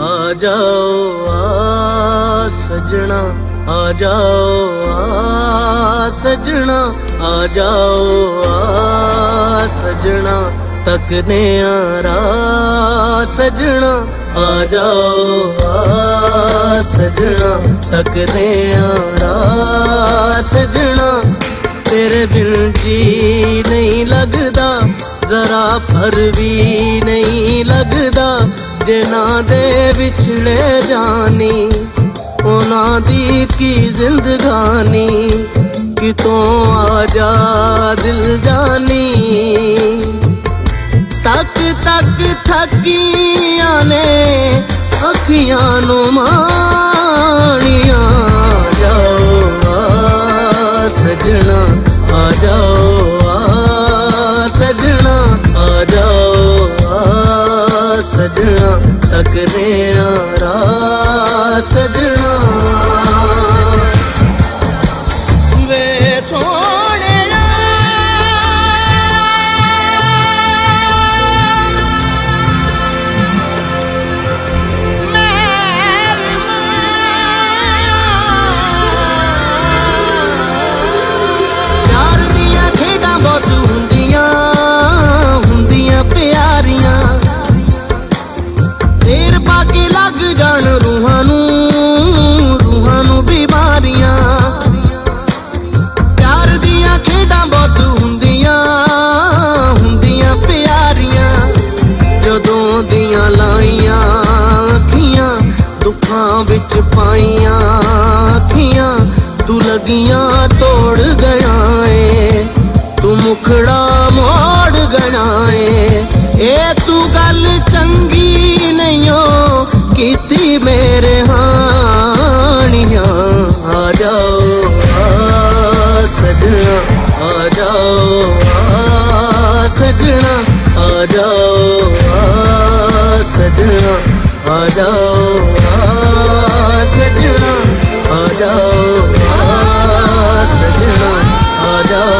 ਆ ਜਾਓ, ਆ ਸਜਣਾ, ਆ ਜਾਓ, ਆ ਸਜਣਾ, ਆ ਜਾਓ, ਆ ਸਜਣਾ ਤੱਕਨੇ ਆਰਾ ਸਜਣਾ, ਆ ਜਾਓ, ਆ ਸਜਣਾ ਤੱਕਨੇ ਆਰਾ ਸਜਣਾ। ਤੇਰੇ ਬਿਨ ਜੀ ਨਹੀਂ ਲੱਗਦਾ, ਜ਼ਰਾ ਫਰ ਵੀ ਨਹੀਂ ਲੱਗਦਾ। ਜਿਨ੍ਹਾਂ ਦੇ ਵਿਛੜੇ ਜਾਨੀ, ਉਹਨਾਂ ਦੀ ਕੀ ਜ਼ਿੰਦਗਾਨੀ? ਕਿਤੋਂ ਆ ਜਾ ਦਿਲ ਜਾਨੀ? ਤੱਕ ਤੱਕ ਥੱਕੀਆਂ ਨੇ ਅੱਖੀਆਂ ਨੂੰ ਮਾਂ ਤੱਕਨੇ ਆਰਾ ਸਜਣਾ। ਵੇ ਸੋਹਣਿਆ ਦੇਰ ਕੇ ਲੱਗ ਜਾਣ ਰੂਹਾਂ ਨੂੰ ਰੂਹਾਂ ਨੂੰ ਬਿਮਾਰੀਆਂ। ਪਿਆਰ ਦੀਆਂ ਖੇਡਾਂ ਬਹੁਤ ਹੁੰਦੀਆਂ ਹੁੰਦੀਆਂ ਪਿਆਰੀਆਂ। ਜਦੋਂ ਦੀਆਂ ਲਾਈਆਂ ਅੱਖੀਆਂ, ਦੁੱਖਾਂ ਵਿੱਚ ਪਾਈਆਂ ਅੱਖੀਆਂ, ਤੂੰ ਲੱਗੀਆਂ ਤੋੜ ਗਿਆ ਏ। ਤੂੰ ਮੁਖੜਾ ਮੋੜ ਗਿਆ ਏ। ਇਹ ਤੂੰ ਗੱਲ ਚੰਗੀ ਨਹੀਂ ਕੀਤੀ ਸਜਣਾ, ਆ ਜਾਓ, ਆ ਸਜਣਾ, ਆ ਜਾਓ, ਆ ਸਜਣਾ, ਆ ਜਾਓ, ਆ ਸਜਣਾ, ਆ ਜਾਓ।